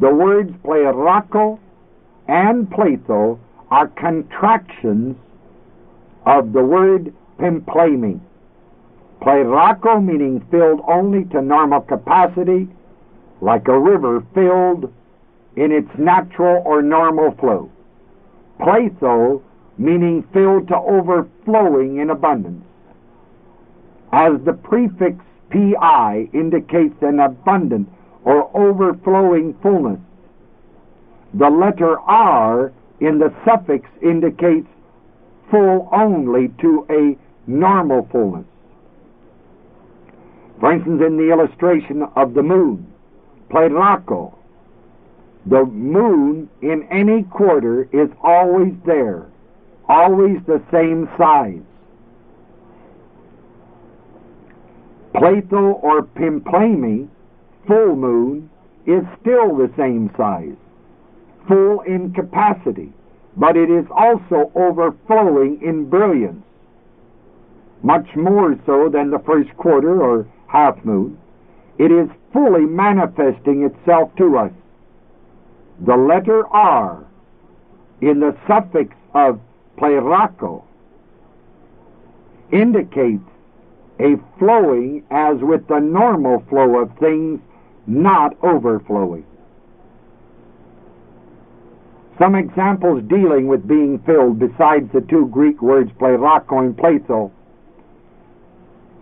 The words plerako and pletho are contractions of the word pimplemi. Plerako meaning filled only to normal capacity, like a river filled in its natural or normal flow. Pletho meaning filled to overflowing in abundance. As the prefix pi indicates an abundant or overflowing fullness, the letter r in the suffix indicates full only to a normal fullness. For instance, in the illustration of the moon, plerako, the moon in any quarter is always there, always the same size. Pletho or Pimplemi, full moon, is still the same size, full in capacity, but it is also overflowing in brilliance, much more so than the first quarter or half moon. It is fully manifesting itself to us. The letter R in the suffix of plerako indicates a flowing as with the normal flow of things, not overflowing. Some examples dealing with being filled besides the two Greek words plerako and pletho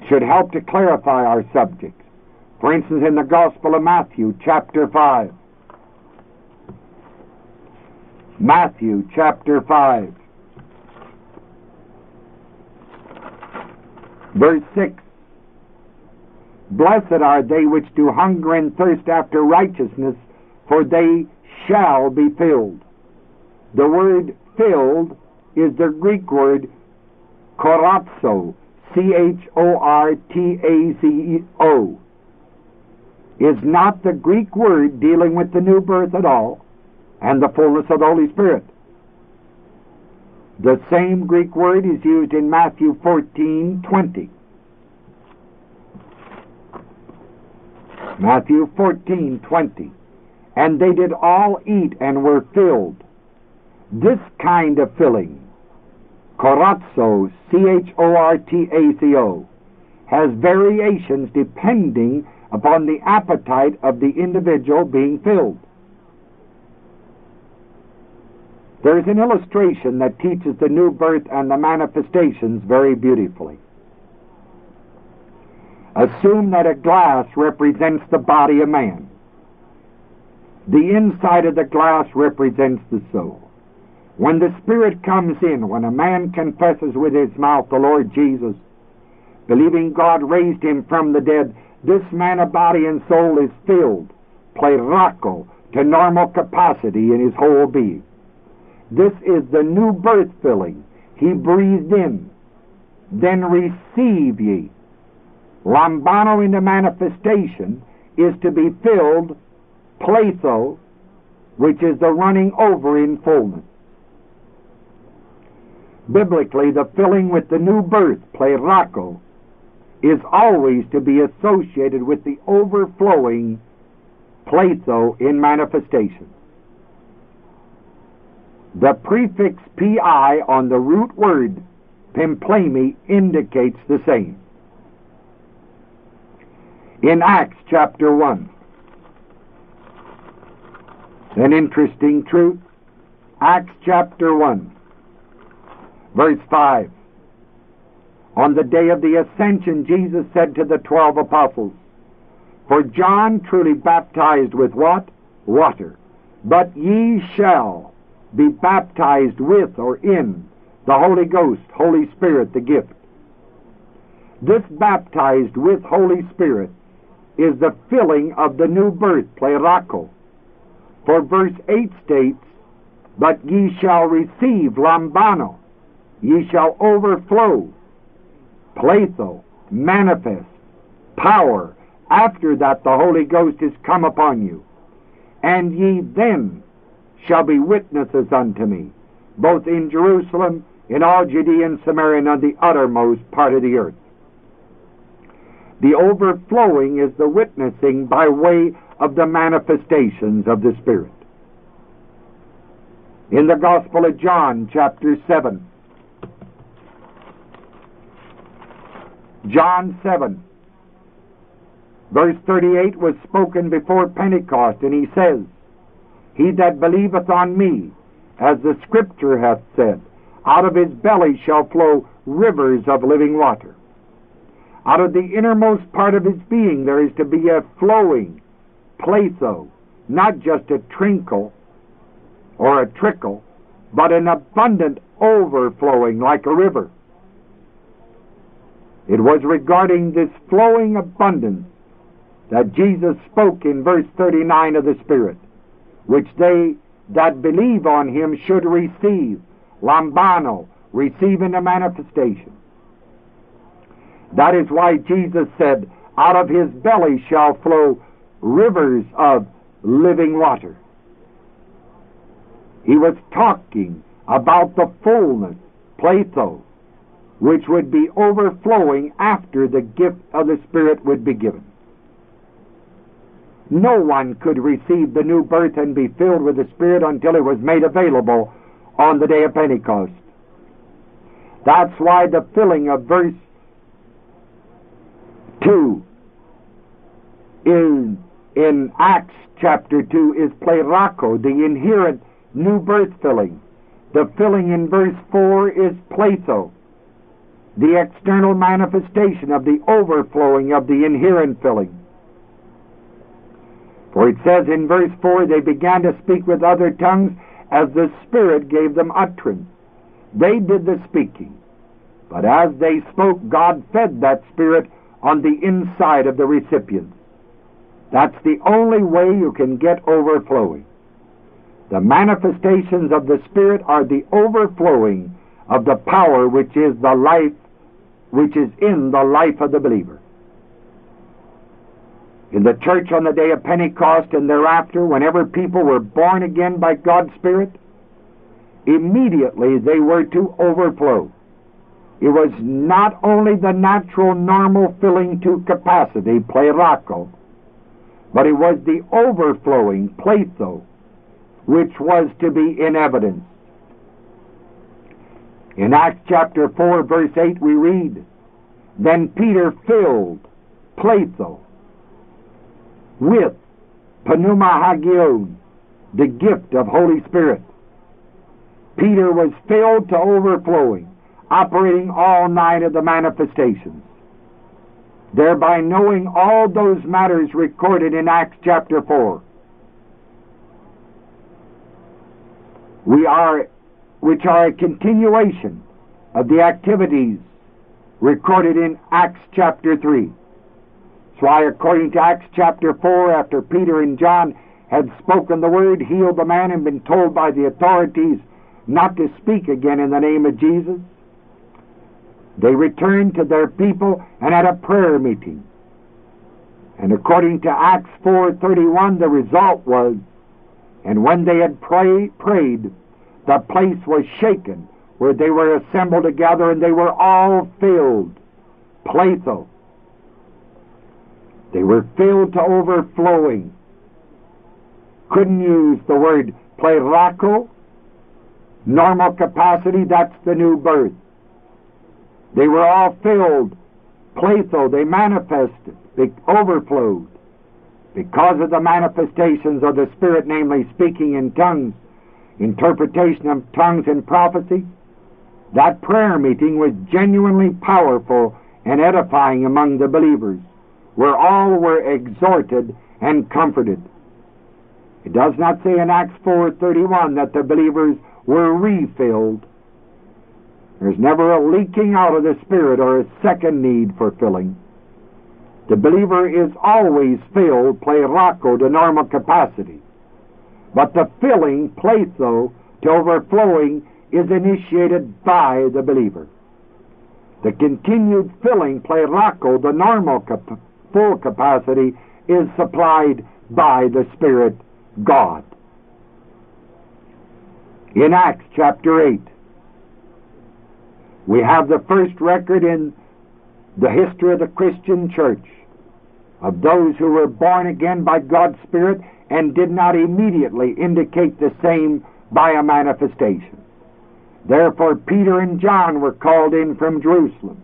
should help to clarify our subject. For instance, in the Gospel of Matthew, chapter 5. Matthew, chapter 5. Verse 6 Blessed are they which do hunger and thirst after righteousness, for they shall be filled. The word filled is the Greek word chortazo, C H O R T A Z E O. Is not the Greek word dealing with the new birth at all and the fullness of the Holy Spirit. The same Greek word is used in Matthew 14 20. Matthew 14:20. And they did all eat and were filled. This kind of filling, chortazo, C H O R T A C O, has variations depending upon the appetite of the individual being filled. There is an illustration that teaches the new birth and the manifestations very beautifully. Assume that a glass represents the body of man. The inside of the glass represents the soul. When the Spirit comes in, when a man confesses with his mouth the Lord Jesus, believing God raised him from the dead, this man of body and soul is filled, plerako, to normal capacity in his whole being. This is the new birth filling. He breathed in. Then receive ye. Lambano in the manifestation is to be filled, pletho, which is the running over in fullness. Biblically, the filling with the new birth, plerako, is always to be associated with the overflowing pletho in manifestation. The prefix pi on the root word pimplemi indicates the same. In Acts chapter 1, an interesting truth. Acts chapter 1, verse 5. On the day of the ascension, Jesus said to the twelve apostles, For John truly baptized with what? Water. But ye shall be baptized with or in the Holy Ghost, Holy Spirit, the gift. This baptized with Holy Spirit is the filling of the new birth, plerako. For verse 8 states, But ye shall receive lambano, ye shall overflow, pletho, manifest, power, after that the Holy Ghost is come upon you. And ye then shall be witnesses unto me, both in Jerusalem, in all Judea and Samaria, and on the uttermost part of the earth. The overflowing is the witnessing by way of the manifestations of the Spirit. In the Gospel of John, chapter 7, John 7, verse 38 was spoken before Pentecost, and he says, He that believeth on me, as the Scripture hath said, out of his belly shall flow rivers of living water. Out of the innermost part of his being there is to be a flowing, pletho, not just a trinkle or a trickle, but an abundant overflowing like a river. It was regarding this flowing abundance that Jesus spoke in verse 39 of the Spirit, which they that believe on him should receive, lambano, receiving a manifestation. That is why Jesus said, out of his belly shall flow rivers of living water. He was talking about the fullness, pletho, which would be overflowing after the gift of the Spirit would be given. No one could receive the new birth and be filled with the Spirit until it was made available on the day of Pentecost. That's why the filling of verse 2 is in Acts chapter 2 is plerako, the inherent new birth filling. The filling in verse 4 is pletho, the external manifestation of the overflowing of the inherent filling. For it says in verse 4, they began to speak with other tongues as the Spirit gave them utterance. They did the speaking. But as they spoke, God fed that Spirit on the inside of the recipient. That's the only way you can get overflowing. The manifestations of the Spirit are the overflowing of the power which is the life, which is in the life of the believer. In the church on the day of Pentecost and thereafter, whenever people were born again by God's Spirit, immediately they were to overflow. It was not only the natural, normal filling to capacity, plerako, but it was the overflowing, pletho, which was to be in evidence. In Acts chapter 4, verse 8, we read, Then Peter filled, pletho, with pneuma hagion, the gift of Holy Spirit. Peter was filled to overflowing, operating all nine of the manifestations thereby knowing all those matters recorded in Acts chapter 4. We are, which are a continuation of the activities recorded in Acts chapter 3. So why, according to Acts chapter 4, after Peter and John had spoken the word, healed the man, and been told by the authorities not to speak again in the name of Jesus, they returned to their people and had a prayer meeting. And according to Acts 4.31, the result was, and when they had pray, prayed, the place was shaken where they were assembled together and they were all filled. Pletho. They were filled to overflowing. Couldn't use the word plerako. Normal capacity, that's the new birth. They were all filled. Pletho, they manifested, they overflowed. Because of the manifestations of the Spirit, namely speaking in tongues, interpretation of tongues and prophecy, that prayer meeting was genuinely powerful and edifying among the believers, where all were exhorted and comforted. It does not say in Acts 4.31 that the believers were refilled, there's never a leaking out of the Spirit or a second need for filling. The believer is always filled, plerako, to normal capacity. But the filling, pletho, to overflowing, is initiated by the believer. The continued filling, plerako, the normal cap- full capacity, is supplied by the Spirit, God. In Acts chapter 8, we have the first record in the history of the Christian church of those who were born again by God's Spirit and did not immediately indicate the same by a manifestation. Therefore, Peter and John were called in from Jerusalem.